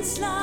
landslide.